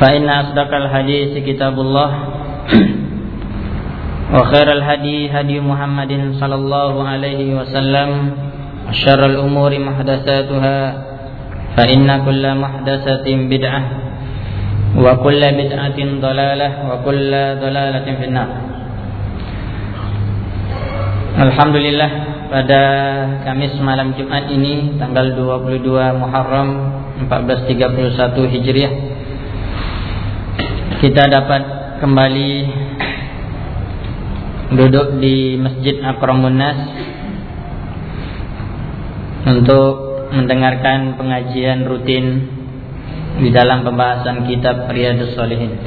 فإن أصدق الحديث كتاب الله وخير الهدي هدي محمد صلى الله عليه وسلم وشر الأمور محدثاتها فإن كل محدثة بدعة وكل بدعة ضلالة وكل ضلالة في النار Alhamdulillah pada Kamis malam Jumat ini tanggal 22 Muharram 1431 Hijriah kita dapat kembali duduk di Masjid Akramun Nas untuk mendengarkan pengajian rutin di dalam pembahasan kitab Riyadus Shalihin.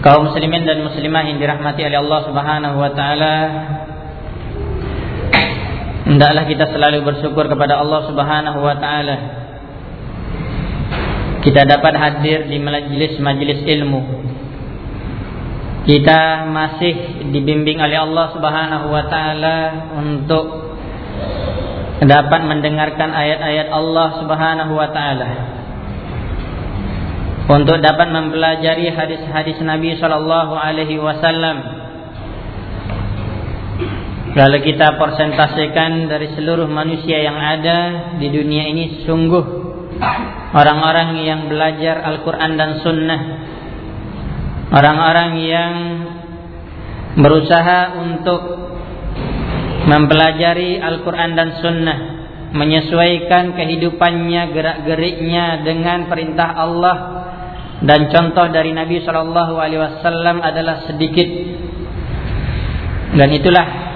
Kaum muslimin dan muslimah yang dirahmati oleh Allah Subhanahu wa taala hendaklah kita selalu bersyukur kepada Allah Subhanahu wa taala kita dapat hadir di majelis-majelis ilmu. Kita masih dibimbing oleh Allah Subhanahu wa taala untuk dapat mendengarkan ayat-ayat Allah Subhanahu wa taala. Untuk dapat mempelajari hadis-hadis Nabi sallallahu alaihi wasallam. Kalau kita persentasikan dari seluruh manusia yang ada di dunia ini sungguh orang-orang yang belajar Al-Quran dan Sunnah. Orang-orang yang berusaha untuk mempelajari Al-Quran dan Sunnah. Menyesuaikan kehidupannya gerak-geriknya dengan perintah Allah. Dan contoh dari Nabi Shallallahu Alaihi Wasallam adalah sedikit. Dan itulah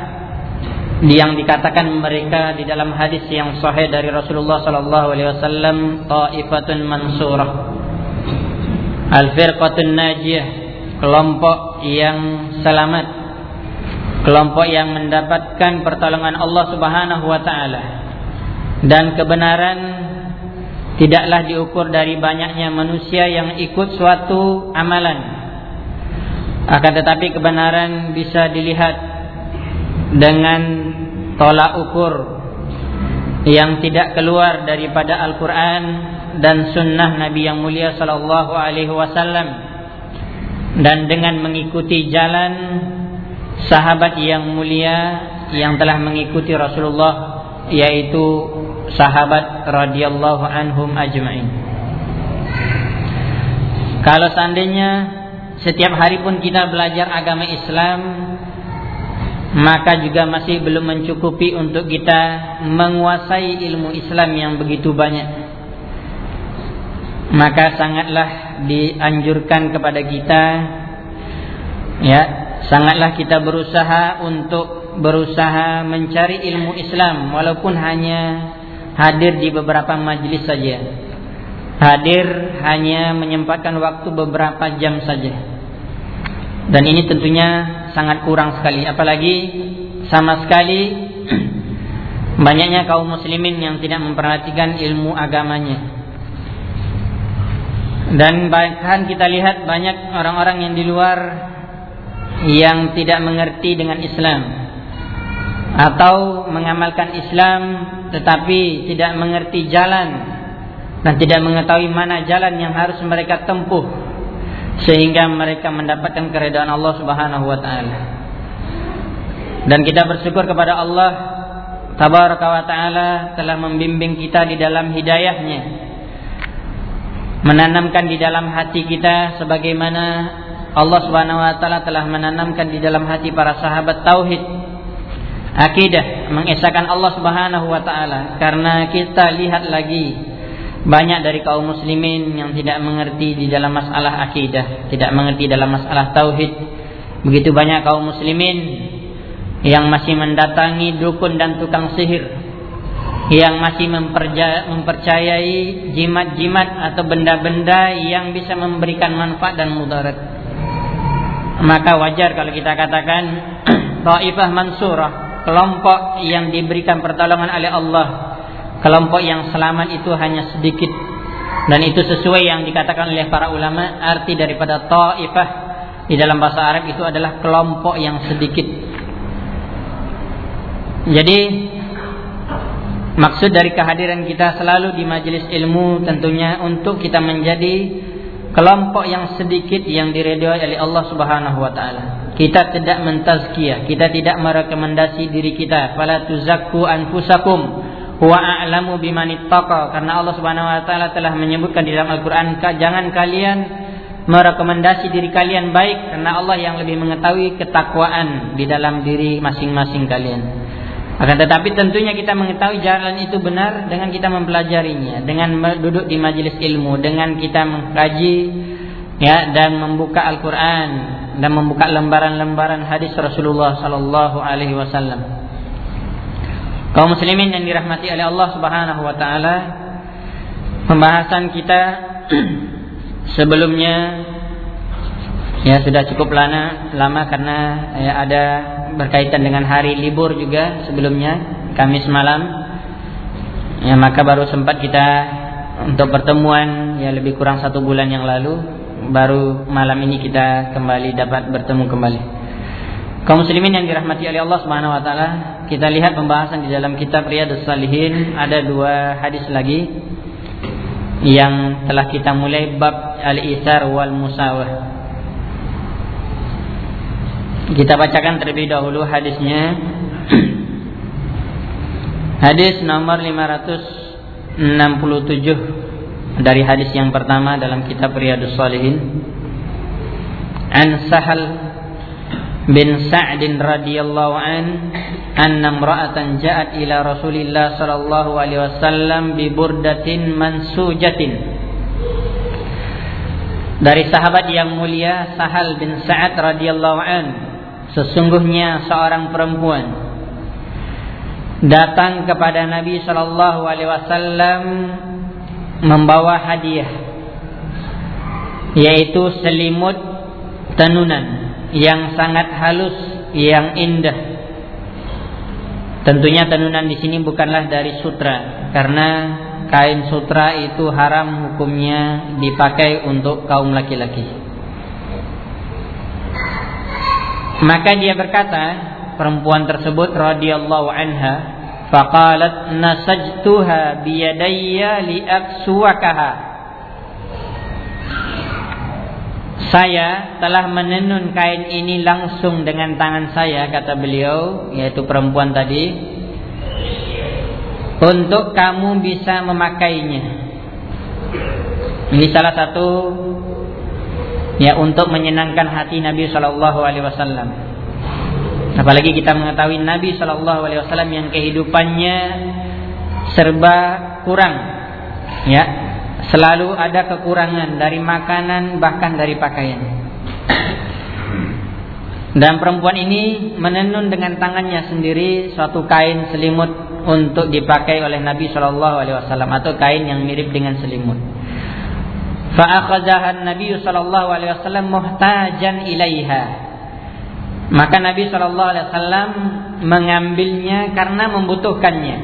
yang dikatakan mereka di dalam hadis yang sahih dari Rasulullah sallallahu alaihi wasallam taifatun mansurah. Al-firqatun najiyah kelompok yang selamat. Kelompok yang mendapatkan pertolongan Allah Subhanahu wa taala. Dan kebenaran tidaklah diukur dari banyaknya manusia yang ikut suatu amalan. Akan tetapi kebenaran bisa dilihat dengan tolak ukur yang tidak keluar daripada Al-Quran dan Sunnah Nabi yang mulia Sallallahu Alaihi Wasallam dan dengan mengikuti jalan sahabat yang mulia yang telah mengikuti Rasulullah yaitu sahabat radhiyallahu anhum ajma'in. Kalau seandainya setiap hari pun kita belajar agama Islam maka juga masih belum mencukupi untuk kita menguasai ilmu Islam yang begitu banyak. Maka sangatlah dianjurkan kepada kita ya, sangatlah kita berusaha untuk berusaha mencari ilmu Islam walaupun hanya hadir di beberapa majelis saja. Hadir hanya menyempatkan waktu beberapa jam saja. Dan ini tentunya sangat kurang sekali. Apalagi sama sekali banyaknya kaum muslimin yang tidak memperhatikan ilmu agamanya. Dan bahkan kita lihat banyak orang-orang yang di luar yang tidak mengerti dengan Islam. Atau mengamalkan Islam tetapi tidak mengerti jalan. Dan tidak mengetahui mana jalan yang harus mereka tempuh sehingga mereka mendapatkan keridhaan Allah Subhanahu wa taala. Dan kita bersyukur kepada Allah Tabaraka wa taala telah membimbing kita di dalam hidayahnya. Menanamkan di dalam hati kita sebagaimana Allah Subhanahu wa taala telah menanamkan di dalam hati para sahabat tauhid akidah mengesahkan Allah Subhanahu wa taala karena kita lihat lagi banyak dari kaum muslimin yang tidak mengerti di dalam masalah akidah, tidak mengerti dalam masalah tauhid. Begitu banyak kaum muslimin yang masih mendatangi dukun dan tukang sihir, yang masih mempercayai jimat-jimat atau benda-benda yang bisa memberikan manfaat dan mudarat. Maka wajar kalau kita katakan Taifah Mansurah, kelompok yang diberikan pertolongan oleh Allah kelompok yang selamat itu hanya sedikit. Dan itu sesuai yang dikatakan oleh para ulama arti daripada ta'ifah di dalam bahasa Arab itu adalah kelompok yang sedikit. Jadi maksud dari kehadiran kita selalu di majelis ilmu tentunya untuk kita menjadi kelompok yang sedikit yang diredoi oleh Allah Subhanahu wa taala. Kita tidak mentazkiyah, kita tidak merekomendasi diri kita, fala tuzakku anfusakum Wa a'lamu bimanittaqa karena Allah Subhanahu wa taala telah menyebutkan di dalam Al-Qur'an jangan kalian merekomendasi diri kalian baik karena Allah yang lebih mengetahui ketakwaan di dalam diri masing-masing kalian. Akan tetapi tentunya kita mengetahui jalan itu benar dengan kita mempelajarinya, dengan duduk di majelis ilmu, dengan kita mengkaji ya dan membuka Al-Qur'an dan membuka lembaran-lembaran hadis Rasulullah sallallahu alaihi wasallam. Kaum muslimin yang dirahmati oleh Allah Subhanahu wa taala, pembahasan kita sebelumnya ya sudah cukup lama lama karena ya ada berkaitan dengan hari libur juga sebelumnya Kamis malam. Ya maka baru sempat kita untuk pertemuan ya lebih kurang satu bulan yang lalu baru malam ini kita kembali dapat bertemu kembali. Kaum muslimin yang dirahmati oleh Allah Subhanahu wa taala, kita lihat pembahasan di dalam kitab Riyadhus Salihin ada dua hadis lagi yang telah kita mulai bab al-isar wal musawah. Kita bacakan terlebih dahulu hadisnya. Hadis nomor 567 dari hadis yang pertama dalam kitab Riyadhus Salihin. An Sahal bin Sa'd radhiyallahu an anna imra'atan ja'at ila Rasulillah sallallahu alaihi wasallam bi burdatin mansujatin dari sahabat yang mulia Sahal bin Sa'ad radhiyallahu an sesungguhnya seorang perempuan datang kepada Nabi sallallahu alaihi wasallam membawa hadiah yaitu selimut tenunan yang sangat halus, yang indah. Tentunya tenunan di sini bukanlah dari sutra, karena kain sutra itu haram hukumnya dipakai untuk kaum laki-laki. Maka dia berkata, perempuan tersebut radhiyallahu anha, faqalat nasajtuha biyadayya liaksuwakaha Saya telah menenun kain ini langsung dengan tangan saya kata beliau yaitu perempuan tadi untuk kamu bisa memakainya. Ini salah satu ya untuk menyenangkan hati Nabi Shallallahu Alaihi Wasallam. Apalagi kita mengetahui Nabi Shallallahu Alaihi Wasallam yang kehidupannya serba kurang, ya Selalu ada kekurangan dari makanan bahkan dari pakaian. Dan perempuan ini menenun dengan tangannya sendiri suatu kain selimut untuk dipakai oleh Nabi Shallallahu Alaihi Wasallam atau kain yang mirip dengan selimut. Fa'akhazahan Nabi Shallallahu Alaihi Wasallam muhtajan ilaiha. Maka Nabi Shallallahu Alaihi Wasallam mengambilnya karena membutuhkannya.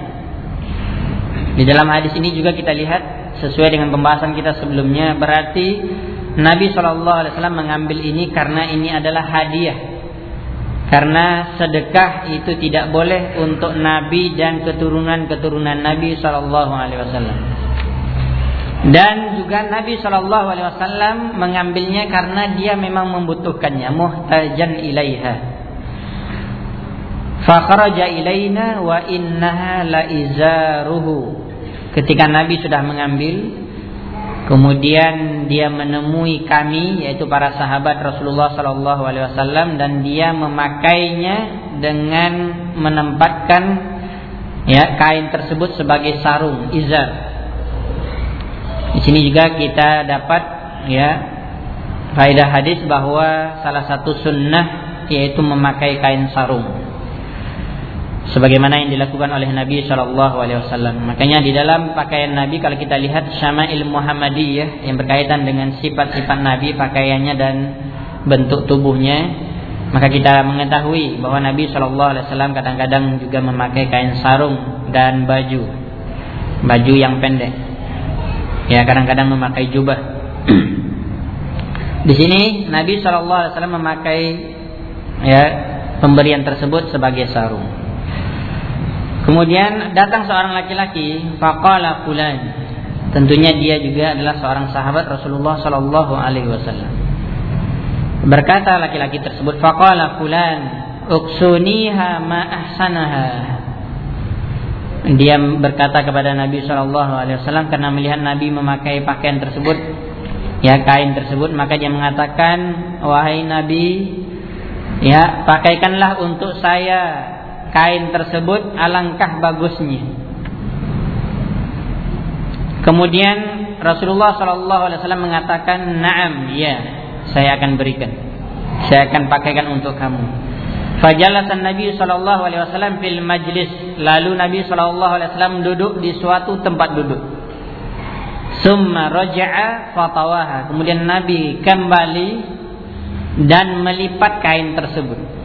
Di dalam hadis ini juga kita lihat sesuai dengan pembahasan kita sebelumnya berarti Nabi Shallallahu Alaihi Wasallam mengambil ini karena ini adalah hadiah karena sedekah itu tidak boleh untuk Nabi dan keturunan-keturunan Nabi Shallallahu Alaihi Wasallam. Dan juga Nabi Shallallahu Alaihi Wasallam mengambilnya karena dia memang membutuhkannya, muhtajan ilaiha. Fakhraja ilaina wa innaha la izaruhu. Ketika Nabi sudah mengambil, kemudian dia menemui kami yaitu para sahabat Rasulullah Shallallahu Alaihi Wasallam dan dia memakainya dengan menempatkan ya kain tersebut sebagai sarung izar di sini juga kita dapat ya faedah hadis bahwa salah satu sunnah yaitu memakai kain sarung. Sebagaimana yang dilakukan oleh Nabi Shallallahu Alaihi Wasallam. Makanya di dalam pakaian Nabi kalau kita lihat Syama'il Muhammadiyah yang berkaitan dengan sifat-sifat Nabi, pakaiannya dan bentuk tubuhnya, maka kita mengetahui bahwa Nabi Shallallahu Alaihi Wasallam kadang-kadang juga memakai kain sarung dan baju, baju yang pendek. Ya kadang-kadang memakai jubah. Di sini Nabi Shallallahu Alaihi Wasallam memakai ya pemberian tersebut sebagai sarung. Kemudian datang seorang laki-laki, faqala fulan. Tentunya dia juga adalah seorang sahabat Rasulullah Shallallahu Alaihi Wasallam. Berkata laki-laki tersebut, faqala fulan, uksuniha ma ahsanaha dia berkata kepada Nabi Shallallahu Alaihi Wasallam karena melihat Nabi memakai pakaian tersebut, ya kain tersebut, maka dia mengatakan, wahai Nabi, ya pakaikanlah untuk saya kain tersebut, alangkah bagusnya. Kemudian Rasulullah Shallallahu Alaihi Wasallam mengatakan, naam, ya, saya akan berikan, saya akan pakaikan untuk kamu. Fajalasan Nabi sallallahu alaihi wasallam fil majlis. Lalu Nabi sallallahu alaihi wasallam duduk di suatu tempat duduk. Summa raja'a fatawaha. Kemudian Nabi kembali dan melipat kain tersebut.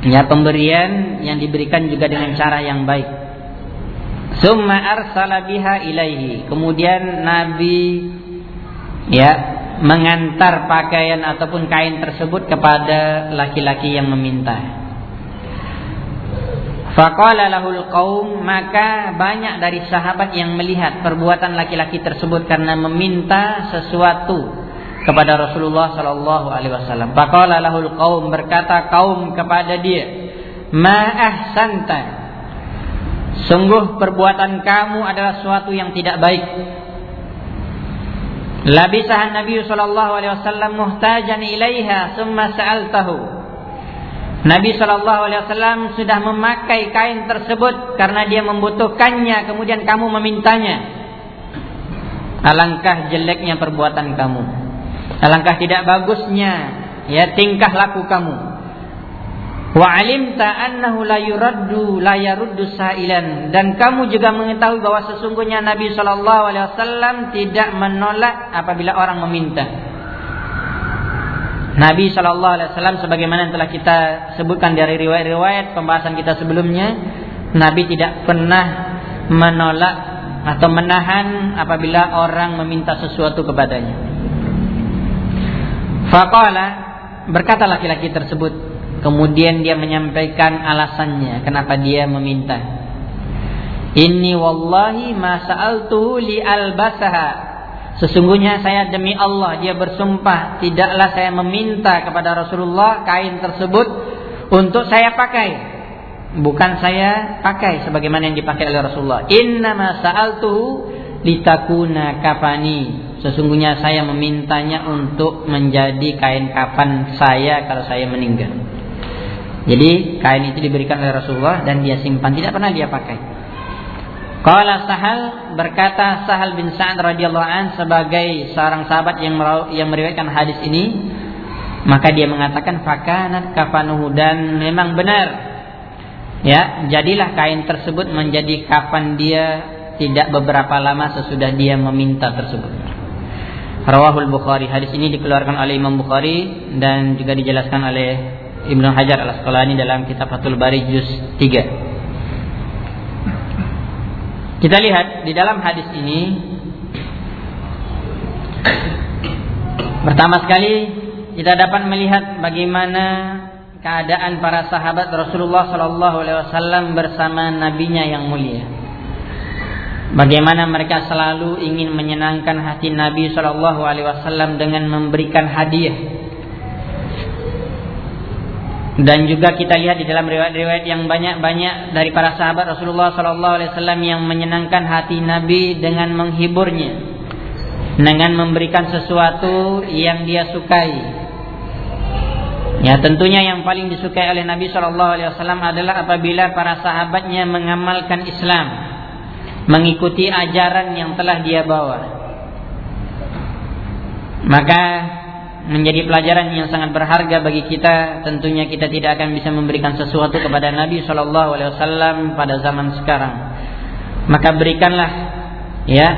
Ya, pemberian yang diberikan juga dengan cara yang baik. Summa arsala biha ilaihi. Kemudian Nabi ya mengantar pakaian ataupun kain tersebut kepada laki-laki yang meminta. Faqala lahul qaum maka banyak dari sahabat yang melihat perbuatan laki-laki tersebut karena meminta sesuatu kepada Rasulullah sallallahu alaihi wasallam. Faqala lahul qaum berkata kaum kepada dia, "Ma ahsanta." Sungguh perbuatan kamu adalah sesuatu yang tidak baik. Labisah Nabi sallallahu alaihi wasallam muhtajan ilaiha summa sa'altahu. Nabi sallallahu alaihi wasallam sudah memakai kain tersebut karena dia membutuhkannya kemudian kamu memintanya. Alangkah jeleknya perbuatan kamu. Alangkah tidak bagusnya ya tingkah laku kamu. Wa alimta annahu la yuraddu la yaruddu sa'ilan dan kamu juga mengetahui bahwa sesungguhnya Nabi sallallahu alaihi wasallam tidak menolak apabila orang meminta. Nabi sallallahu alaihi wasallam sebagaimana yang telah kita sebutkan dari riwayat-riwayat pembahasan kita sebelumnya, Nabi tidak pernah menolak atau menahan apabila orang meminta sesuatu kepadanya. Faqala berkata laki-laki tersebut, Kemudian dia menyampaikan alasannya kenapa dia meminta. Inni wallahi ma sa'altuhu li albasaha. Sesungguhnya saya demi Allah dia bersumpah tidaklah saya meminta kepada Rasulullah kain tersebut untuk saya pakai. Bukan saya pakai sebagaimana yang dipakai oleh Rasulullah. Inna ma sa'altuhu litakuna kafani. Sesungguhnya saya memintanya untuk menjadi kain kafan saya kalau saya meninggal. Jadi kain itu diberikan oleh Rasulullah dan dia simpan, tidak pernah dia pakai. Qala Sahal berkata Sahal bin Sa'ad radhiyallahu an sebagai seorang sahabat yang yang meriwayatkan hadis ini, maka dia mengatakan fakanat kafanuhu dan memang benar. Ya, jadilah kain tersebut menjadi kafan dia tidak beberapa lama sesudah dia meminta tersebut. Rawahul Bukhari. Hadis ini dikeluarkan oleh Imam Bukhari dan juga dijelaskan oleh Ibnu Hajar al Asqalani dalam kitab Fathul Bari juz 3. Kita lihat di dalam hadis ini Pertama sekali kita dapat melihat bagaimana keadaan para sahabat Rasulullah Sallallahu Alaihi Wasallam bersama nabinya yang mulia. Bagaimana mereka selalu ingin menyenangkan hati Nabi Shallallahu Alaihi Wasallam dengan memberikan hadiah. Dan juga kita lihat di dalam riwayat-riwayat yang banyak-banyak dari para sahabat Rasulullah Shallallahu Alaihi Wasallam yang menyenangkan hati Nabi dengan menghiburnya, dengan memberikan sesuatu yang dia sukai. Ya tentunya yang paling disukai oleh Nabi Shallallahu Alaihi Wasallam adalah apabila para sahabatnya mengamalkan Islam mengikuti ajaran yang telah dia bawa. Maka menjadi pelajaran yang sangat berharga bagi kita. Tentunya kita tidak akan bisa memberikan sesuatu kepada Nabi Shallallahu Alaihi Wasallam pada zaman sekarang. Maka berikanlah ya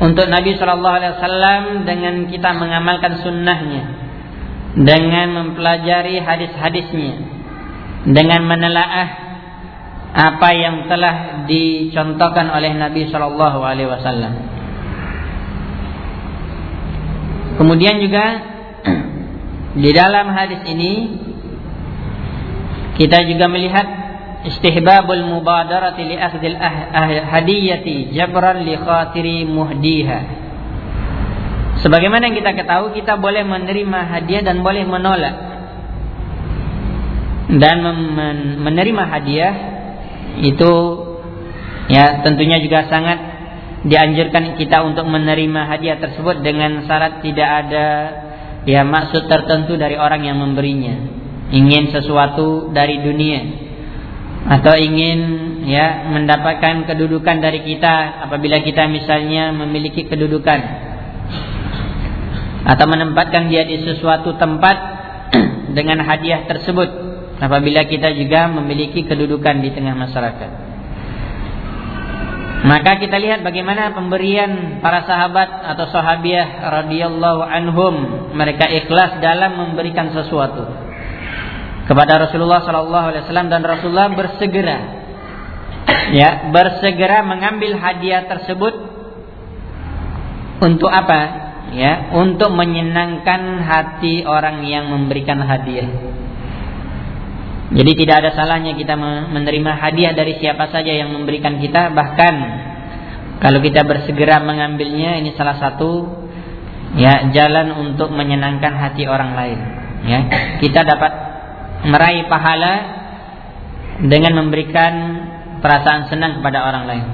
untuk Nabi Shallallahu Alaihi Wasallam dengan kita mengamalkan sunnahnya, dengan mempelajari hadis-hadisnya, dengan menelaah apa yang telah dicontohkan oleh Nabi Shallallahu Alaihi Wasallam. Kemudian juga di dalam hadis ini kita juga melihat istihbabul mubadarati li akhdil ah, ah, hadiyati jabran li khatiri muhdiha. Sebagaimana yang kita ketahui kita boleh menerima hadiah dan boleh menolak. Dan menerima hadiah itu ya tentunya juga sangat dianjurkan kita untuk menerima hadiah tersebut dengan syarat tidak ada ya maksud tertentu dari orang yang memberinya. Ingin sesuatu dari dunia atau ingin ya mendapatkan kedudukan dari kita apabila kita misalnya memiliki kedudukan atau menempatkan dia di sesuatu tempat dengan hadiah tersebut apabila kita juga memiliki kedudukan di tengah masyarakat. Maka kita lihat bagaimana pemberian para sahabat atau sahabiah radhiyallahu anhum mereka ikhlas dalam memberikan sesuatu kepada Rasulullah sallallahu alaihi wasallam dan Rasulullah bersegera ya bersegera mengambil hadiah tersebut untuk apa? Ya, untuk menyenangkan hati orang yang memberikan hadiah. Jadi tidak ada salahnya kita menerima hadiah dari siapa saja yang memberikan kita. Bahkan kalau kita bersegera mengambilnya ini salah satu ya jalan untuk menyenangkan hati orang lain ya. Kita dapat meraih pahala dengan memberikan perasaan senang kepada orang lain.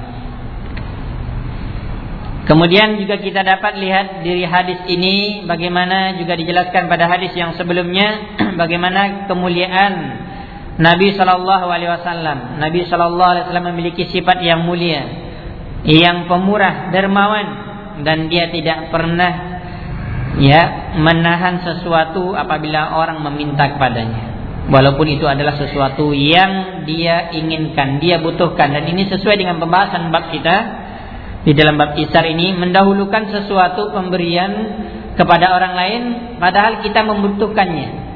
Kemudian juga kita dapat lihat dari hadis ini bagaimana juga dijelaskan pada hadis yang sebelumnya bagaimana kemuliaan Nabi Shallallahu Alaihi Wasallam. Nabi Shallallahu Alaihi Wasallam memiliki sifat yang mulia, yang pemurah, dermawan, dan dia tidak pernah ya menahan sesuatu apabila orang meminta kepadanya. Walaupun itu adalah sesuatu yang dia inginkan, dia butuhkan, dan ini sesuai dengan pembahasan bab kita di dalam bab isar ini mendahulukan sesuatu pemberian kepada orang lain, padahal kita membutuhkannya.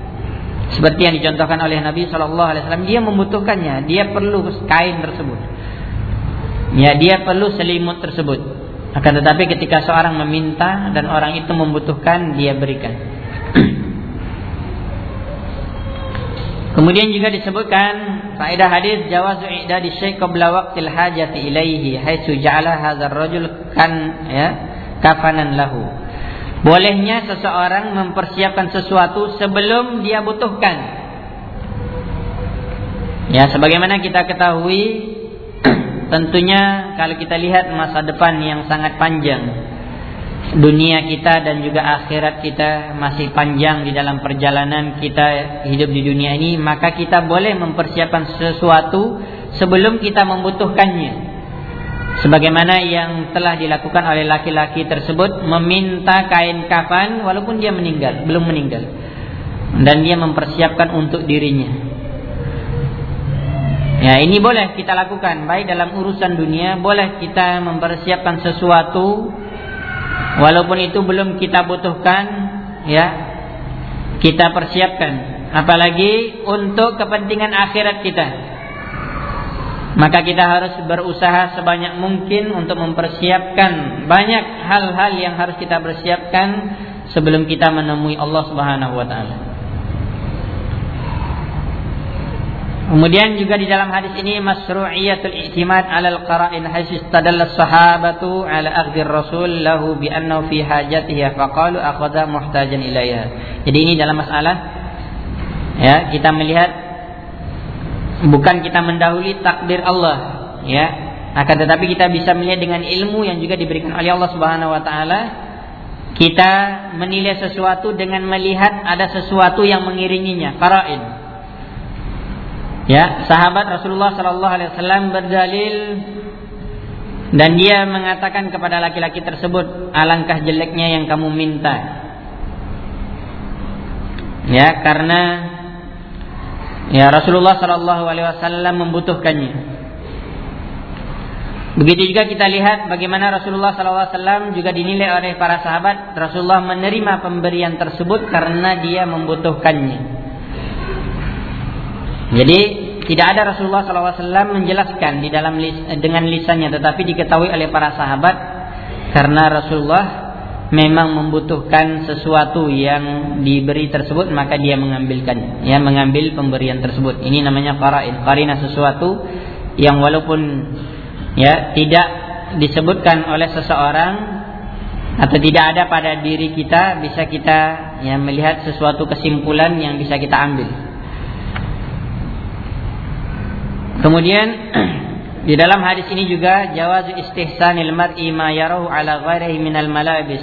Seperti yang dicontohkan oleh Nabi Shallallahu Alaihi Wasallam, dia membutuhkannya, dia perlu kain tersebut, ya dia perlu selimut tersebut. Akan tetapi ketika seorang meminta dan orang itu membutuhkan, dia berikan. Kemudian juga disebutkan faedah hadis jawazu i'dadi syai' qabla waqtil hajati ilaihi haitsu ja'ala hadzal rajul kan ya kafanan lahu. Bolehnya seseorang mempersiapkan sesuatu sebelum dia butuhkan. Ya, sebagaimana kita ketahui, tentunya kalau kita lihat masa depan yang sangat panjang, dunia kita dan juga akhirat kita masih panjang di dalam perjalanan kita hidup di dunia ini, maka kita boleh mempersiapkan sesuatu sebelum kita membutuhkannya sebagaimana yang telah dilakukan oleh laki-laki tersebut meminta kain kafan walaupun dia meninggal, belum meninggal. Dan dia mempersiapkan untuk dirinya. Ya, ini boleh kita lakukan baik dalam urusan dunia, boleh kita mempersiapkan sesuatu walaupun itu belum kita butuhkan, ya. Kita persiapkan apalagi untuk kepentingan akhirat kita. Maka kita harus berusaha sebanyak mungkin untuk mempersiapkan banyak hal-hal yang harus kita persiapkan sebelum kita menemui Allah Subhanahu wa taala. Kemudian juga di dalam hadis ini masru'iyatul i'timad 'ala al-qara'in haitsu istadalla sahabatu 'ala akhdhi rasul lahu bi annahu fi hajatihi faqalu akhadha muhtajan ilayha. Jadi ini dalam masalah ya kita melihat bukan kita mendahului takdir Allah ya akan tetapi kita bisa melihat dengan ilmu yang juga diberikan oleh Allah Subhanahu wa taala kita menilai sesuatu dengan melihat ada sesuatu yang mengiringinya qara'in Ya, sahabat Rasulullah Sallallahu Alaihi Wasallam berdalil dan dia mengatakan kepada laki-laki tersebut, alangkah jeleknya yang kamu minta. Ya, karena ya Rasulullah Sallallahu Alaihi Wasallam membutuhkannya. Begitu juga kita lihat bagaimana Rasulullah SAW juga dinilai oleh para sahabat. Rasulullah menerima pemberian tersebut karena dia membutuhkannya. Jadi tidak ada Rasulullah SAW menjelaskan di dalam dengan lisannya, tetapi diketahui oleh para sahabat karena Rasulullah memang membutuhkan sesuatu yang diberi tersebut maka dia mengambilkan ya mengambil pemberian tersebut. Ini namanya qarain qarina sesuatu yang walaupun ya tidak disebutkan oleh seseorang atau tidak ada pada diri kita bisa kita ya melihat sesuatu kesimpulan yang bisa kita ambil. Kemudian di dalam hadis ini juga jawazu istihsanil mar'i ma yarahu ala ghairihi minal malabis.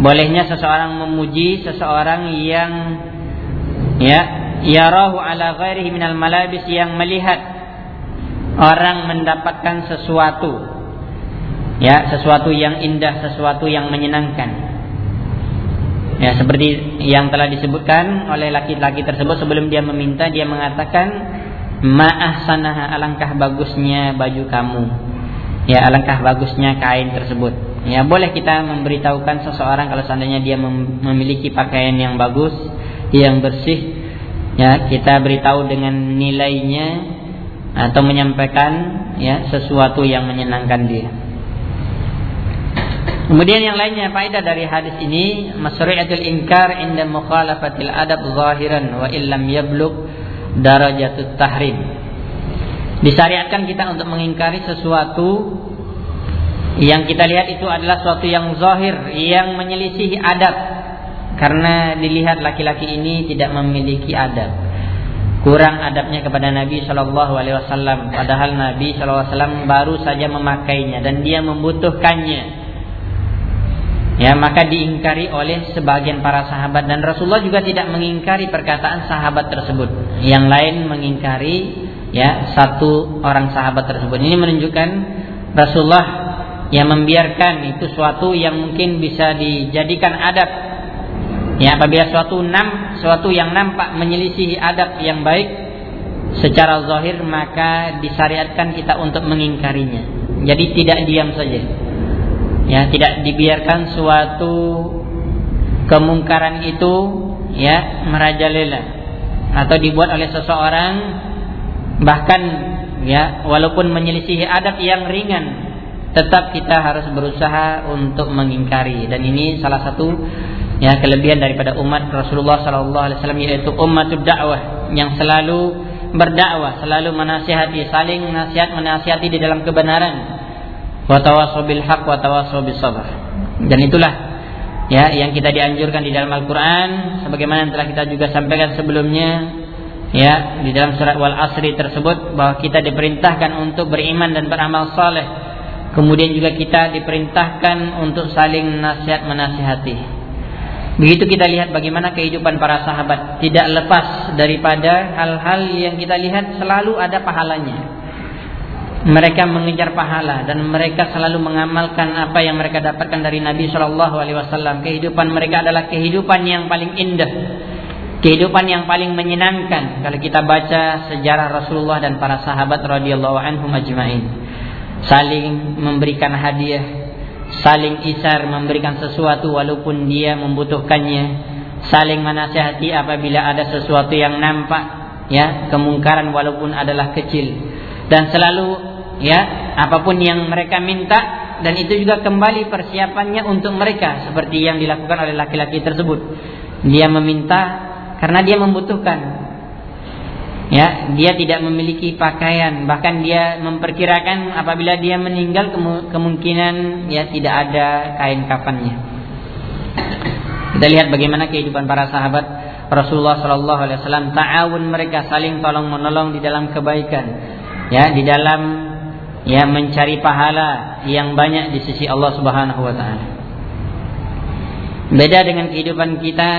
Bolehnya seseorang memuji seseorang yang ya yarahu ala ghairihi minal malabis yang melihat orang mendapatkan sesuatu ya sesuatu yang indah, sesuatu yang menyenangkan. Ya, seperti yang telah disebutkan oleh laki-laki tersebut sebelum dia meminta, dia mengatakan Ma'ah sanah alangkah bagusnya baju kamu. Ya, alangkah bagusnya kain tersebut. Ya, boleh kita memberitahukan seseorang kalau seandainya dia memiliki pakaian yang bagus, yang bersih, ya, kita beritahu dengan nilainya atau menyampaikan ya sesuatu yang menyenangkan dia. Kemudian yang lainnya faedah dari hadis ini masru'iatul inkar inda mukhalafatil adab zahiran wa illam yablugh darajatut tahrim. Disyariatkan kita untuk mengingkari sesuatu yang kita lihat itu adalah sesuatu yang zahir, yang menyelisihi adab. Karena dilihat laki-laki ini tidak memiliki adab. Kurang adabnya kepada Nabi Shallallahu Alaihi Wasallam. Padahal Nabi Shallallahu Alaihi Wasallam baru saja memakainya dan dia membutuhkannya ya maka diingkari oleh sebagian para sahabat dan Rasulullah juga tidak mengingkari perkataan sahabat tersebut yang lain mengingkari ya satu orang sahabat tersebut. Ini menunjukkan Rasulullah yang membiarkan itu suatu yang mungkin bisa dijadikan adab. Ya apabila suatu nam suatu yang nampak menyelisihi adab yang baik secara zahir maka disyariatkan kita untuk mengingkarinya. Jadi tidak diam saja. Ya tidak dibiarkan suatu kemungkaran itu ya merajalela atau dibuat oleh seseorang bahkan ya walaupun menyelisihi adab yang ringan tetap kita harus berusaha untuk mengingkari dan ini salah satu ya kelebihan daripada umat Rasulullah sallallahu alaihi wasallam yaitu ummatud dakwah yang selalu berdakwah, selalu menasihati, saling nasihat menasihati di dalam kebenaran wa bil haq wa sabr. Dan itulah ya yang kita dianjurkan di dalam Al-Qur'an sebagaimana yang telah kita juga sampaikan sebelumnya ya di dalam surat Wal Asri tersebut bahwa kita diperintahkan untuk beriman dan beramal saleh. Kemudian juga kita diperintahkan untuk saling nasihat menasihati. Begitu kita lihat bagaimana kehidupan para sahabat tidak lepas daripada hal-hal yang kita lihat selalu ada pahalanya mereka mengejar pahala dan mereka selalu mengamalkan apa yang mereka dapatkan dari Nabi Shallallahu Alaihi Wasallam. Kehidupan mereka adalah kehidupan yang paling indah, kehidupan yang paling menyenangkan. Kalau kita baca sejarah Rasulullah dan para sahabat radhiyallahu anhum ajmain, saling memberikan hadiah, saling isar memberikan sesuatu walaupun dia membutuhkannya, saling menasihati apabila ada sesuatu yang nampak ya kemungkaran walaupun adalah kecil dan selalu ya apa pun yang mereka minta dan itu juga kembali persiapannya untuk mereka seperti yang dilakukan oleh laki-laki tersebut. Dia meminta karena dia membutuhkan. Ya dia tidak memiliki pakaian. Bahkan dia memperkirakan apabila dia meninggal kemungkinan ya tidak ada kain kafannya. Kita lihat bagaimana kehidupan para sahabat Rasulullah Shallallahu Alaihi Wasallam. Ta'awun mereka saling tolong menolong di dalam kebaikan ya di dalam ya mencari pahala yang banyak di sisi Allah Subhanahu Wa Taala. Beda dengan kehidupan kita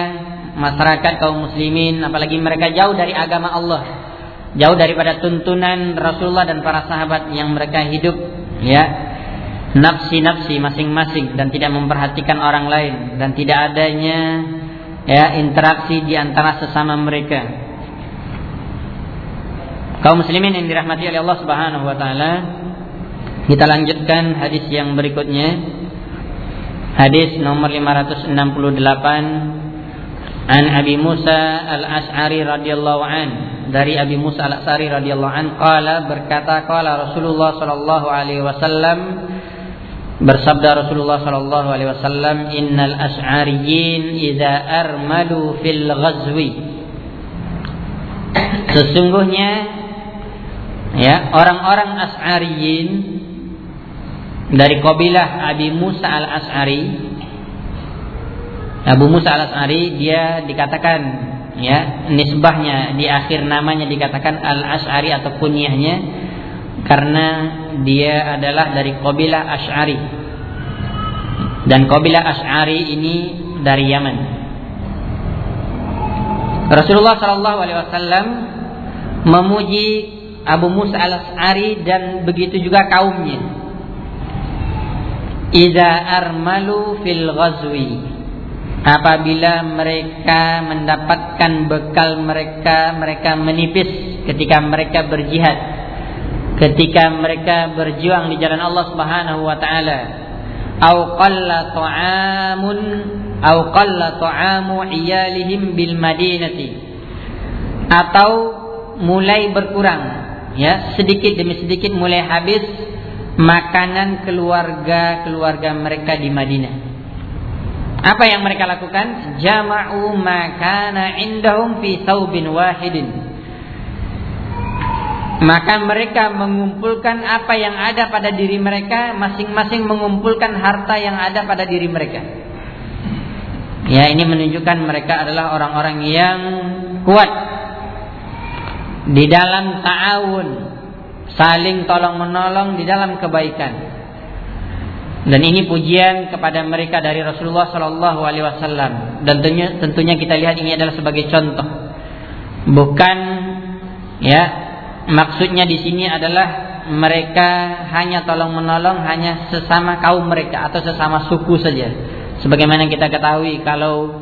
masyarakat kaum muslimin apalagi mereka jauh dari agama Allah jauh daripada tuntunan Rasulullah dan para sahabat yang mereka hidup ya nafsi-nafsi masing-masing dan tidak memperhatikan orang lain dan tidak adanya ya interaksi di antara sesama mereka kaum muslimin yang dirahmati oleh Allah Subhanahu wa taala kita lanjutkan hadis yang berikutnya. Hadis nomor 568 An Abi Musa Al-Asy'ari radhiyallahu an dari Abi Musa Al-Asy'ari radhiyallahu an qala berkata qala Rasulullah sallallahu alaihi wasallam bersabda Rasulullah sallallahu alaihi wasallam innal asy'ariyin idza armalu fil ghazwi. Sesungguhnya ya orang-orang asy'ariyin dari kabilah Abi Musa Al-Asy'ari Abu Musa al-As'ari dia dikatakan ya nisbahnya di akhir namanya dikatakan al-As'ari atau kunyahnya karena dia adalah dari kabilah Ash'ari dan kabilah Ash'ari ini dari Yaman. Rasulullah Shallallahu Alaihi Wasallam memuji Abu Musa al-As'ari dan begitu juga kaumnya. Iza armalu fil ghazwi. Apabila mereka mendapatkan bekal mereka mereka menipis ketika mereka berjihad. Ketika mereka berjuang di jalan Allah Subhanahu wa taala. Au ta'amun au ta'amu iyalihim bil madinati. Atau mulai berkurang ya sedikit demi sedikit mulai habis makanan keluarga-keluarga mereka di Madinah apa yang mereka lakukan? Jama'u makana indahum fi saubin wahidin. Maka mereka mengumpulkan apa yang ada pada diri mereka, masing-masing mengumpulkan harta yang ada pada diri mereka. Ya, ini menunjukkan mereka adalah orang-orang yang kuat di dalam ta'awun, saling tolong menolong di dalam kebaikan. Dan ini pujian kepada mereka dari Rasulullah Shallallahu Alaihi Wasallam. Dan tentunya, tentunya kita lihat ini adalah sebagai contoh. Bukan ya maksudnya di sini adalah mereka hanya tolong menolong hanya sesama kaum mereka atau sesama suku saja. Sebagaimana kita ketahui kalau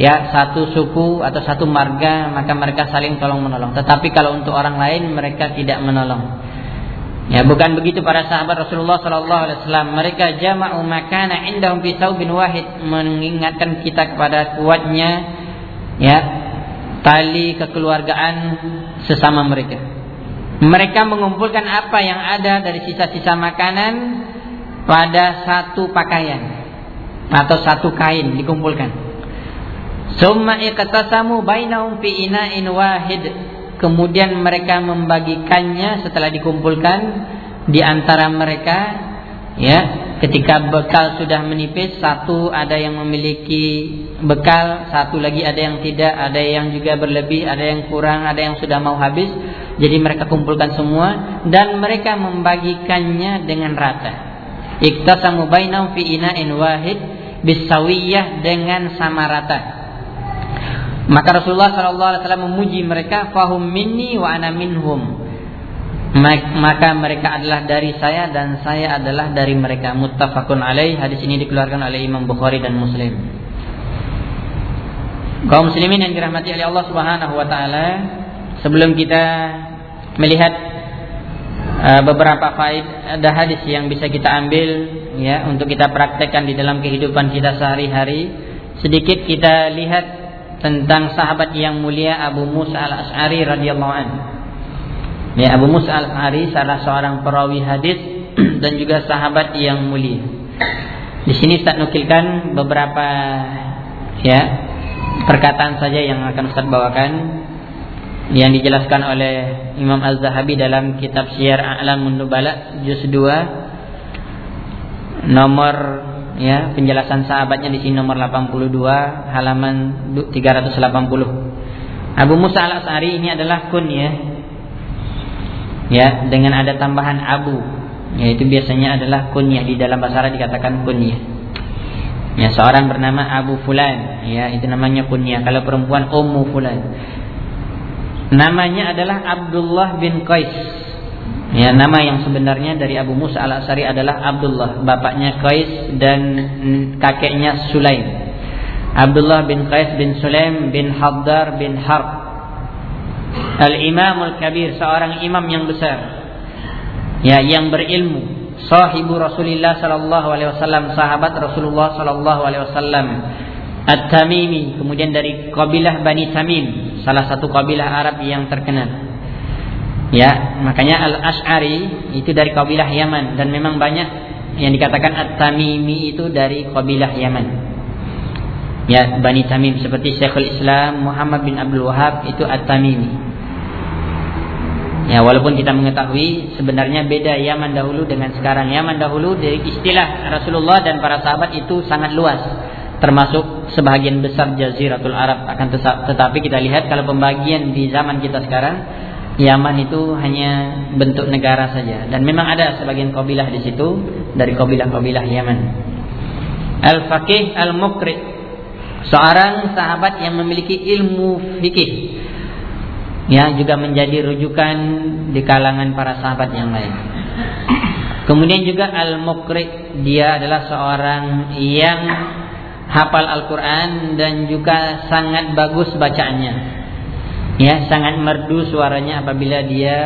ya satu suku atau satu marga maka mereka saling tolong menolong. Tetapi kalau untuk orang lain mereka tidak menolong. Ya, bukan begitu para sahabat Rasulullah sallallahu alaihi wasallam. Mereka jama'u makana indahum fi bin wahid mengingatkan kita kepada kuatnya ya tali kekeluargaan sesama mereka. Mereka mengumpulkan apa yang ada dari sisa-sisa makanan pada satu pakaian atau satu kain dikumpulkan. Summa iqtasamu bainahum fi ina'in wahid. Kemudian mereka membagikannya setelah dikumpulkan di antara mereka ya ketika bekal sudah menipis satu ada yang memiliki bekal satu lagi ada yang tidak ada yang juga berlebih ada yang kurang ada yang sudah mau habis. Jadi mereka kumpulkan semua dan mereka membagikannya dengan rata. Iktasamu bainahum fi ina'in wahid bisawiyah dengan sama rata maka Rasulullah SAW memuji mereka, fahum minni wa ana minhum. Maka mereka adalah dari saya dan saya adalah dari mereka. Muttafaqun alaih. Hadis ini dikeluarkan oleh Imam Bukhari dan Muslim. Kaum muslimin yang dirahmati oleh Allah Subhanahu wa taala, sebelum kita melihat uh, beberapa faedah hadis yang bisa kita ambil ya untuk kita praktekkan di dalam kehidupan kita sehari-hari, sedikit kita lihat tentang sahabat yang mulia Abu Musa al-Ash'ari radhiyallahu anhu. Ya, Abu Musa al-Ash'ari salah seorang perawi hadis dan juga sahabat yang mulia. Di sini Ustaz nukilkan beberapa ya perkataan saja yang akan Ustaz bawakan yang dijelaskan oleh Imam Az-Zahabi dalam kitab Syiar A'lamun Nubala juz 2 nomor ya penjelasan sahabatnya di sini nomor 82 halaman 380 Abu Musa al-As'ari ini adalah kunyah ya. Dengan ada tambahan Abu yaitu biasanya adalah kunyah di dalam bahasa Arab dikatakan kunyah ya. Seorang bernama Abu Fulan ya itu namanya kunyah kalau perempuan Ummu Fulan. Namanya adalah Abdullah bin Qais Ya, nama yang sebenarnya dari Abu Musa al-Asari adalah Abdullah, bapaknya Qais dan kakeknya Sulaim. Abdullah bin Qais bin Sulaim bin Haddar bin Harb. Al-Imamul Kabir, seorang imam yang besar. Ya, yang berilmu. Sahibu Rasulullah sallallahu alaihi wasallam, sahabat Rasulullah sallallahu alaihi wasallam. At-Tamimi, kemudian dari kabilah Bani Tamim, salah satu kabilah Arab yang terkenal. Ya, makanya Al-Ash'ari itu dari kabilah Yaman dan memang banyak yang dikatakan At-Tamimi itu dari kabilah Yaman. Ya, Bani Tamim seperti Syekhul Islam Muhammad bin Abdul Wahab itu At-Tamimi. Ya, walaupun kita mengetahui sebenarnya beda Yaman dahulu dengan sekarang. Yaman dahulu dari istilah Rasulullah dan para sahabat itu sangat luas termasuk sebagian besar jaziratul Arab akan tetapi kita lihat kalau pembagian di zaman kita sekarang Yaman itu hanya bentuk negara saja dan memang ada sebagian kabilah di situ dari kabilah-kabilah Yaman. Al-Faqih Al-Mukri seorang sahabat yang memiliki ilmu fikih ya juga menjadi rujukan di kalangan para sahabat yang lain. Kemudian juga Al-Mukri dia adalah seorang yang hafal Al-Qur'an dan juga sangat bagus bacaannya ya sangat merdu suaranya apabila dia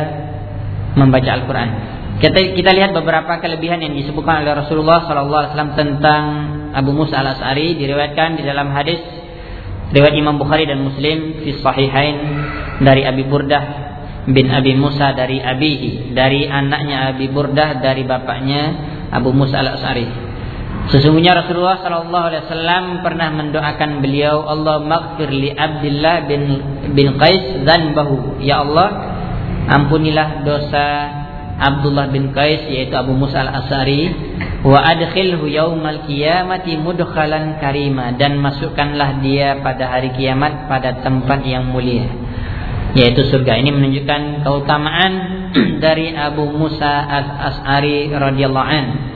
membaca Al-Quran. Kita kita lihat beberapa kelebihan yang disebutkan oleh Rasulullah SAW tentang Abu Musa al Asari diriwayatkan di dalam hadis riwayat Imam Bukhari dan Muslim fi Sahihain dari Abi Burdah bin Abi Musa dari abihi dari anaknya Abi Burdah dari bapaknya Abu Musa al Asari. Sesungguhnya Rasulullah Sallallahu Alaihi Wasallam pernah mendoakan beliau Allah maghfir li Abdullah bin bin Qais bahu Ya Allah ampunilah dosa Abdullah bin Qais yaitu Abu Musa al Asari wa adkhilhu yaumal qiyamati mudkhalan karima. Dan masukkanlah dia pada hari kiamat pada tempat yang mulia yaitu surga. Ini menunjukkan keutamaan dari Abu Musa al Asari radhiyallahu anhu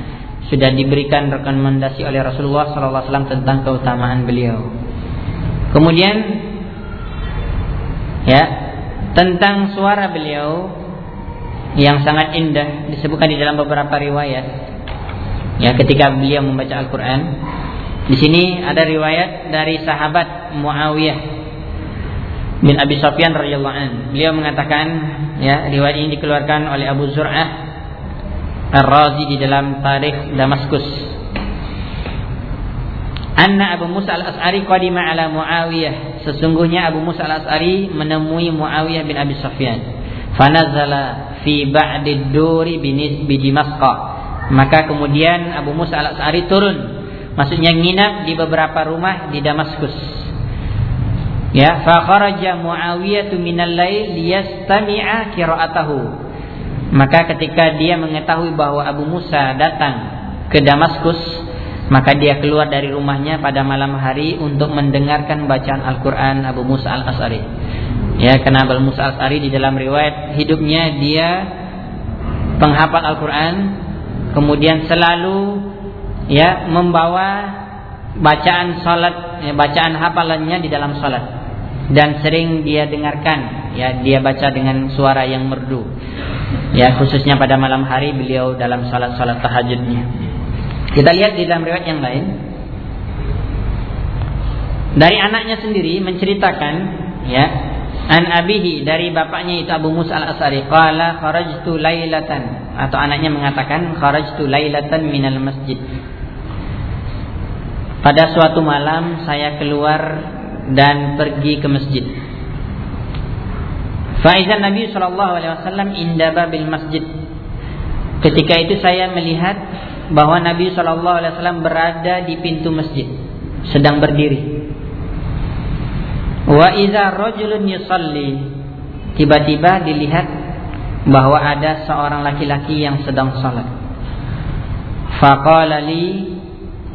sudah diberikan rekomendasi oleh Rasulullah SAW tentang keutamaan beliau. Kemudian ya tentang suara beliau yang sangat indah disebutkan di dalam beberapa riwayat. Ya ketika beliau membaca Al-Qur'an. Di sini ada riwayat dari sahabat Muawiyah bin Abi Sufyan radhiyallahu an. Beliau mengatakan ya riwayat ini dikeluarkan oleh Abu Zur'ah Ar-Razi di dalam tarikh Damaskus. Anna Abu Musa al-As'ari qadima ala Muawiyah. Sesungguhnya Abu Musa al-As'ari menemui Muawiyah bin Abi Sufyan. Fanazala fi ba'di duri bi Damasqus. Maka kemudian Abu Musa al-As'ari turun. Maksudnya nginap di beberapa rumah di Damaskus. Ya, fa kharaja Muawiyah minal lail liyastami'a qira'atahu. Maka ketika dia mengetahui bahwa Abu Musa datang ke Damaskus, maka dia keluar dari rumahnya pada malam hari untuk mendengarkan bacaan Al-Quran Abu Musa Al-As'ari. Ya, karena Abu Musa Al-As'ari di dalam riwayat hidupnya dia penghafal Al-Quran, kemudian selalu ya membawa bacaan salat, ya, bacaan hafalannya di dalam salat dan sering dia dengarkan, ya dia baca dengan suara yang merdu. Ya khususnya pada malam hari beliau dalam salat-salat tahajudnya. Kita lihat di dalam riwayat yang lain. Dari anaknya sendiri menceritakan ya an abihi dari bapaknya itu Abu Musa al-As'ari qala kharajtu lailatan atau anaknya mengatakan kharajtu lailatan minal masjid pada suatu malam saya keluar dan pergi ke masjid. Faizan Nabi Shallallahu Alaihi Wasallam indaba bil masjid. Ketika itu saya melihat bahwa Nabi Shallallahu Alaihi Wasallam berada di pintu masjid, sedang berdiri. Wa iza rojulun yusalli. Tiba-tiba dilihat bahwa ada seorang laki-laki yang sedang salat. Faqala li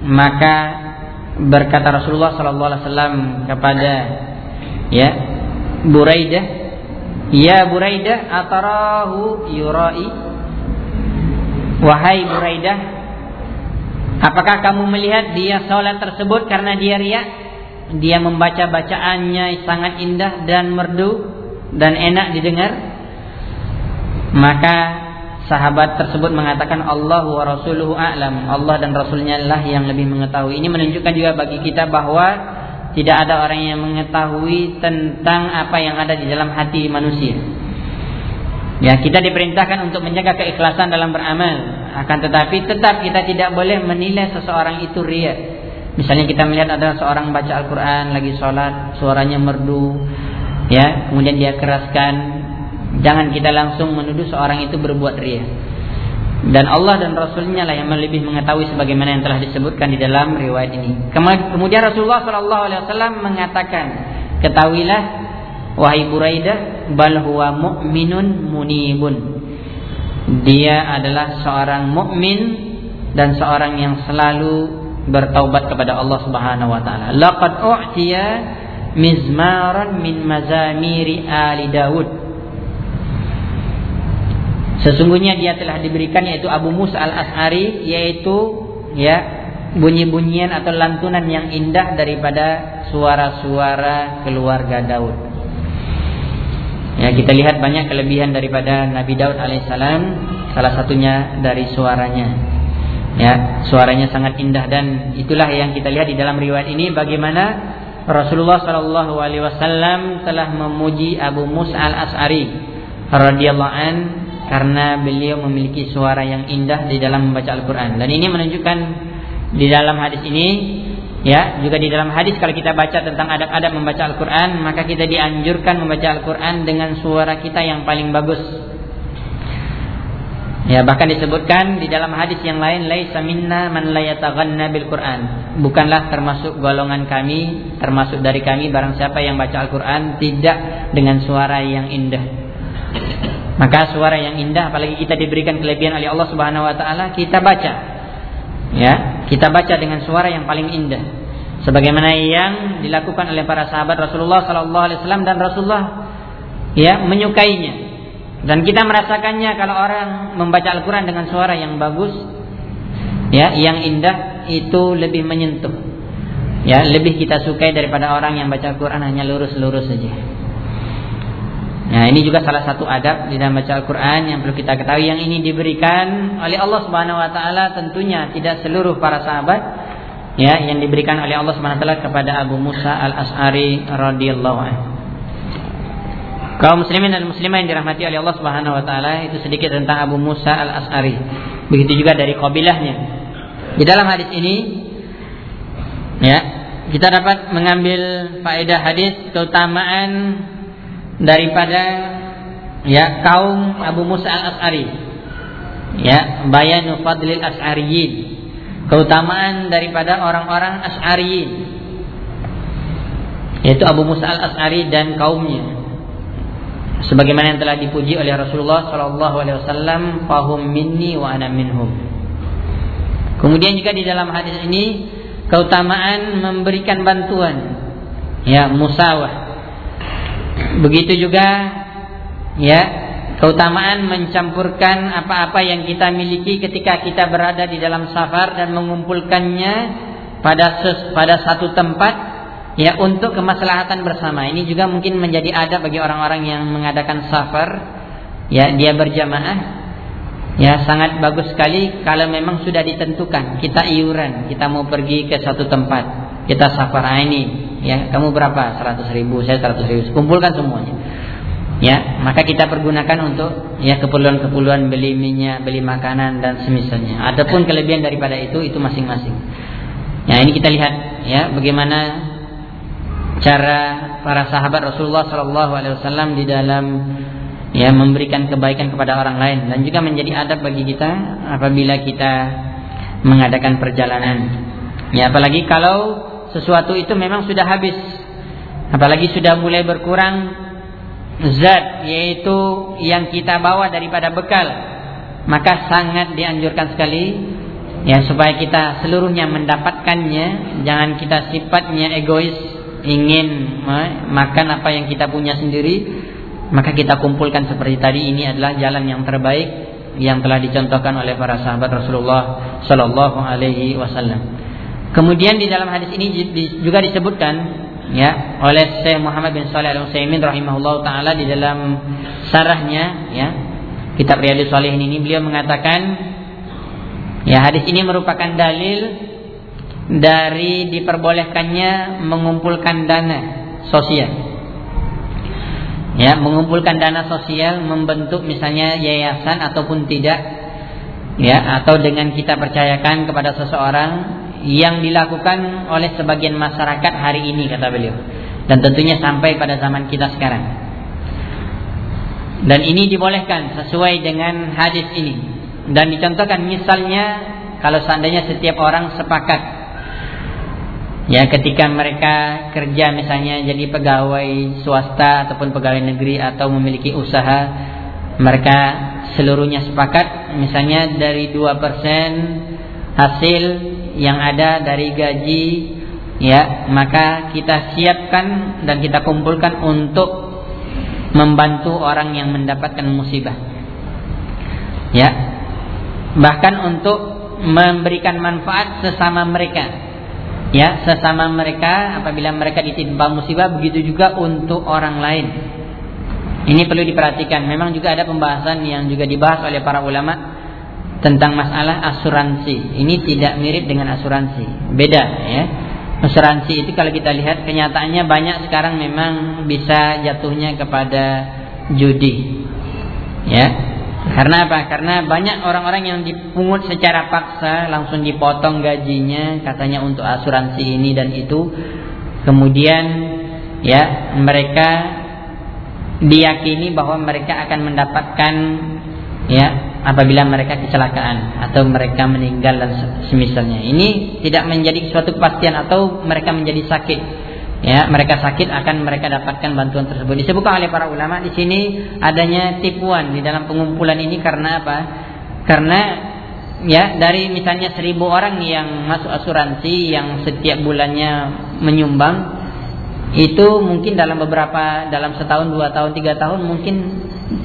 maka berkata Rasulullah sallallahu alaihi wasallam kepada ya Buraidah ya Buraidah atarahu yurai wahai Buraidah apakah kamu melihat dia salat tersebut karena dia riak dia membaca bacaannya sangat indah dan merdu dan enak didengar maka sahabat tersebut mengatakan Allah wa rasuluhu a'lam. Allah dan rasulnya lah yang lebih mengetahui. Ini menunjukkan juga bagi kita bahwa tidak ada orang yang mengetahui tentang apa yang ada di dalam hati manusia. Ya, kita diperintahkan untuk menjaga keikhlasan dalam beramal. Akan tetapi tetap kita tidak boleh menilai seseorang itu ria. Misalnya kita melihat ada seorang baca Al-Quran lagi sholat, suaranya merdu, ya, kemudian dia keraskan, Jangan kita langsung menuduh seorang itu berbuat ria. Dan Allah dan Rasulnya lah yang lebih mengetahui sebagaimana yang telah disebutkan di dalam riwayat ini. Kemudian Rasulullah Shallallahu Alaihi Wasallam mengatakan, ketahuilah wahai Buraidah, bal huwa mu'minun munibun. Dia adalah seorang mukmin dan seorang yang selalu bertaubat kepada Allah Subhanahu wa taala. Laqad u'tiya mizmaran min mazamiri ali Daud Sesungguhnya dia telah diberikan yaitu Abu Musa al-As'ari yaitu ya bunyi-bunyian atau lantunan yang indah daripada suara-suara keluarga Daud. Ya, kita lihat banyak kelebihan daripada Nabi Daud alaihissalam. Salah satunya dari suaranya. Ya, suaranya sangat indah dan itulah yang kita lihat di dalam riwayat ini bagaimana Rasulullah Shallallahu alaihi wasallam telah memuji Abu Musa al-As'ari radhiyallahu an karena beliau memiliki suara yang indah di dalam membaca Al-Quran. Dan ini menunjukkan di dalam hadis ini ya juga di dalam hadis kalau kita baca tentang adab-adab membaca Al-Quran maka kita dianjurkan membaca Al-Quran dengan suara kita yang paling bagus. Ya bahkan disebutkan di dalam hadis yang lain laisa minna man la bil Quran bukanlah termasuk golongan kami termasuk dari kami barang siapa yang baca Al-Quran tidak dengan suara yang indah maka suara yang indah apalagi kita diberikan kelebihan oleh Allah Subhanahu wa taala, kita baca. Ya, kita baca dengan suara yang paling indah. Sebagaimana yang dilakukan oleh para sahabat Rasulullah sallallahu alaihi wasallam dan Rasulullah ya menyukainya. Dan kita merasakannya kalau orang membaca Al-Qur'an dengan suara yang bagus ya, yang indah itu lebih menyentuh. Ya, lebih kita sukai daripada orang yang baca Al-Qur'an hanya lurus-lurus saja. Nah, ini juga salah satu adab di dalam baca Al-Qur'an yang perlu kita ketahui yang ini diberikan oleh Allah Subhanahu wa taala tentunya tidak seluruh para sahabat ya yang diberikan oleh Allah Subhanahu wa taala kepada Abu Musa Al-Asy'ari radhiyallahu anhu. Kaum muslimin dan muslimah yang dirahmati oleh Allah Subhanahu wa taala itu sedikit tentang Abu Musa Al-Asy'ari. Begitu juga dari kabilahnya. Di dalam hadis ini ya, kita dapat mengambil faedah hadis keutamaan daripada ya kaum Abu Musa al-As'ari. Ya, bayanu fadlil as'ariyin. Keutamaan daripada orang-orang as'ariyin. Yaitu Abu Musa al-As'ari dan kaumnya. Sebagaimana yang telah dipuji oleh Rasulullah sallallahu alaihi wasallam, "Fahum minni wa ana minhum." Kemudian juga di dalam hadis ini keutamaan memberikan bantuan ya musawah Begitu juga ya keutamaan mencampurkan apa-apa yang kita miliki ketika kita berada di dalam safar dan mengumpulkannya pada ses, pada satu tempat ya untuk kemaslahatan bersama. Ini juga mungkin menjadi adab bagi orang-orang yang mengadakan safar ya dia berjamaah Ya sangat bagus sekali kalau memang sudah ditentukan kita iuran kita mau pergi ke satu tempat kita safar ah, ini ya kamu berapa? 100 ribu. Saya 100 ribu. Kumpulkan semuanya. Ya maka kita pergunakan untuk ya keperluan-keperluan beli minyak beli makanan dan semisalnya. Adapun kelebihan daripada itu itu masing-masing. Ya ini kita lihat ya bagaimana cara para sahabat Rasulullah Shallallahu Alaihi Wasallam di dalam ya memberikan kebaikan kepada orang lain dan juga menjadi adab bagi kita apabila kita mengadakan perjalanan. Ya apalagi kalau sesuatu itu memang sudah habis, apalagi sudah mulai berkurang zat yaitu yang kita bawa daripada bekal, maka sangat dianjurkan sekali ya supaya kita seluruhnya mendapatkannya, jangan kita sifatnya egois ingin makan apa yang kita punya sendiri, maka kita kumpulkan seperti tadi ini adalah jalan yang terbaik yang telah dicontohkan oleh para sahabat Rasulullah Shallallahu Alaihi Wasallam. Kemudian di dalam hadis ini juga disebutkan ya oleh Syekh Muhammad bin Shalih Al Utsaimin rahimahullah taala di dalam sarahnya ya kitab Riyadhus Shalihin ini beliau mengatakan ya hadis ini merupakan dalil dari diperbolehkannya mengumpulkan dana sosial. Ya, mengumpulkan dana sosial membentuk misalnya yayasan ataupun tidak ya atau dengan kita percayakan kepada seseorang yang dilakukan oleh sebagian masyarakat hari ini kata beliau. Dan tentunya sampai pada zaman kita sekarang. Dan ini dibolehkan sesuai dengan hadis ini. Dan dicontohkan misalnya kalau seandainya setiap orang sepakat Ya, ketika mereka kerja misalnya jadi pegawai swasta ataupun pegawai negeri atau memiliki usaha, mereka seluruhnya sepakat misalnya dari dua persen hasil yang ada dari gaji ya maka kita siapkan dan kita kumpulkan untuk membantu orang yang mendapatkan musibah. Ya bahkan untuk memberikan manfaat sesama mereka. Ya sesama mereka apabila mereka ditimpa musibah begitu juga untuk orang lain. Ini perlu diperhatikan. Memang juga ada pembahasan yang juga dibahas oleh para ulama tentang masalah asuransi. Ini tidak mirip dengan asuransi. Beda ya. Asuransi itu kalau kita lihat kenyataannya banyak sekarang memang bisa jatuhnya kepada judi. Ya. Karena apa? Karena banyak orang-orang yang dipungut secara paksa, langsung dipotong gajinya, katanya untuk asuransi ini dan itu. Kemudian ya mereka diyakini bahwa mereka akan mendapatkan ya apabila mereka kecelakaan atau mereka meninggal dan semisalnya. Ini tidak menjadi suatu kepastian atau mereka menjadi sakit ya mereka sakit akan mereka dapatkan bantuan tersebut. Disebutkan oleh para ulama di sini adanya tipuan di dalam pengumpulan ini karena apa? Karena ya dari misalnya seribu orang yang masuk asuransi yang setiap bulannya menyumbang itu mungkin dalam beberapa dalam setahun dua tahun tiga tahun mungkin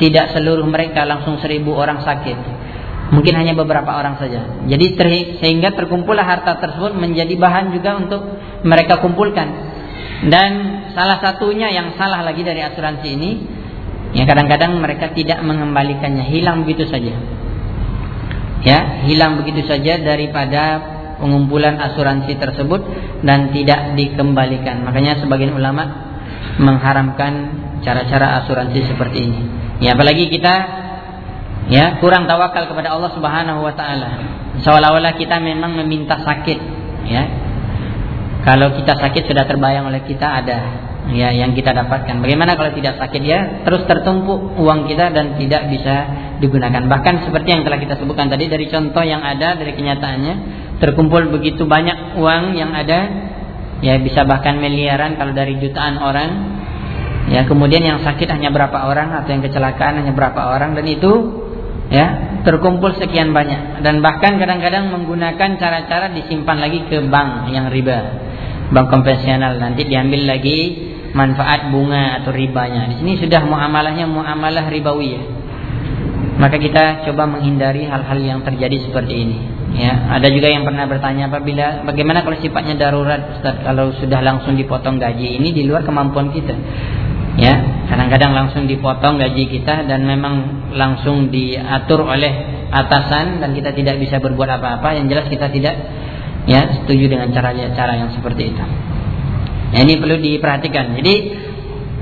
tidak seluruh mereka langsung seribu orang sakit. Mungkin hanya beberapa orang saja. Jadi ter, sehingga terkumpullah harta tersebut menjadi bahan juga untuk mereka kumpulkan. Dan salah satunya yang salah lagi dari asuransi ini, ya kadang-kadang mereka tidak mengembalikannya, hilang begitu saja. Ya, hilang begitu saja daripada pengumpulan asuransi tersebut dan tidak dikembalikan. Makanya sebagian ulama mengharamkan cara-cara asuransi seperti ini. Ya, apalagi kita ya kurang tawakal kepada Allah Subhanahu wa taala. Seolah-olah kita memang meminta sakit, ya. Kalau kita sakit sudah terbayang oleh kita ada ya yang kita dapatkan. Bagaimana kalau tidak sakit ya terus tertumpuk uang kita dan tidak bisa digunakan. Bahkan seperti yang telah kita sebutkan tadi dari contoh yang ada dari kenyataannya terkumpul begitu banyak uang yang ada ya bisa bahkan miliaran kalau dari jutaan orang. Ya kemudian yang sakit hanya berapa orang atau yang kecelakaan hanya berapa orang dan itu ya terkumpul sekian banyak dan bahkan kadang-kadang menggunakan cara-cara disimpan lagi ke bank yang riba bank konvensional nanti diambil lagi manfaat bunga atau ribanya. Di sini sudah muamalahnya muamalah ribawi ya. Maka kita coba menghindari hal-hal yang terjadi seperti ini. Ya, ada juga yang pernah bertanya apabila bagaimana kalau sifatnya darurat Ustaz kalau sudah langsung dipotong gaji ini di luar kemampuan kita. Ya, kadang-kadang langsung dipotong gaji kita dan memang langsung diatur oleh atasan dan kita tidak bisa berbuat apa-apa. Yang jelas kita tidak ya setuju dengan cara cara yang seperti itu. Nah, ini perlu diperhatikan. Jadi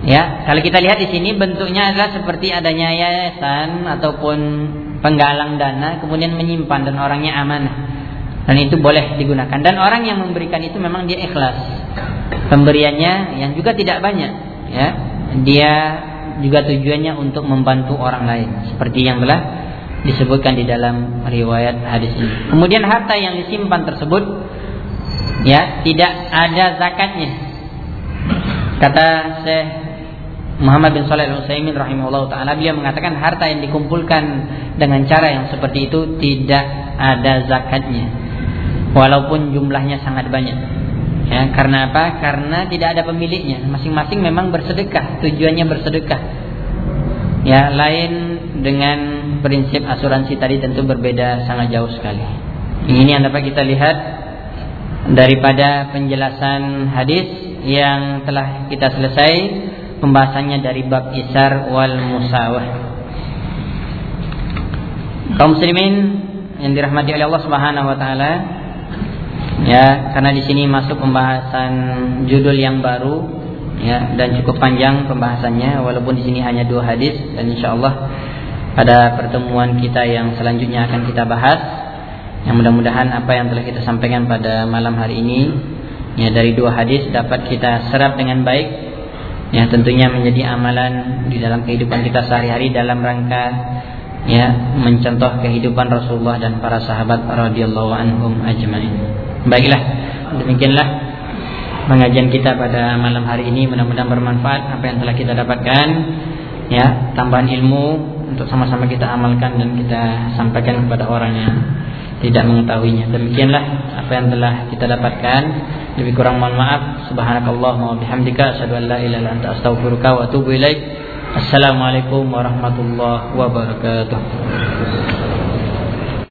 ya kalau kita lihat di sini bentuknya adalah seperti adanya yayasan ataupun penggalang dana kemudian menyimpan dan orangnya amanah dan itu boleh digunakan dan orang yang memberikan itu memang dia ikhlas pemberiannya yang juga tidak banyak ya dia juga tujuannya untuk membantu orang lain seperti yang telah disebutkan di dalam riwayat hadis ini. Kemudian harta yang disimpan tersebut ya tidak ada zakatnya. Kata Syekh Muhammad bin Shalih Al-Utsaimin rahimahullah taala beliau mengatakan harta yang dikumpulkan dengan cara yang seperti itu tidak ada zakatnya. Walaupun jumlahnya sangat banyak. Ya, karena apa? Karena tidak ada pemiliknya. Masing-masing memang bersedekah, tujuannya bersedekah. Ya, lain dengan prinsip asuransi tadi tentu berbeda sangat jauh sekali. Ini yang dapat kita lihat daripada penjelasan hadis yang telah kita selesai pembahasannya dari bab isar wal musawah. Kaum muslimin yang dirahmati oleh Allah Subhanahu wa taala, ya karena di sini masuk pembahasan judul yang baru ya dan cukup panjang pembahasannya walaupun di sini hanya dua hadis dan insya Allah pada pertemuan kita yang selanjutnya akan kita bahas yang mudah-mudahan apa yang telah kita sampaikan pada malam hari ini ya dari dua hadis dapat kita serap dengan baik. Ya tentunya menjadi amalan di dalam kehidupan kita sehari-hari dalam rangka ya mencontoh kehidupan Rasulullah dan para sahabat radhiyallahu anhum ajmain. Baiklah, demikianlah pengajian kita pada malam hari ini. Mudah-mudahan bermanfaat apa yang telah kita dapatkan. Ya tambahan ilmu untuk sama-sama kita amalkan dan kita sampaikan kepada orang yang tidak mengetahuinya. Demikianlah apa yang telah kita dapatkan. Lebih kurang mohon maaf. Subhanakallah wa bihamdika asyhadu an la ilaha illa anta astaghfiruka wa atubu ilaik. Assalamualaikum warahmatullahi wabarakatuh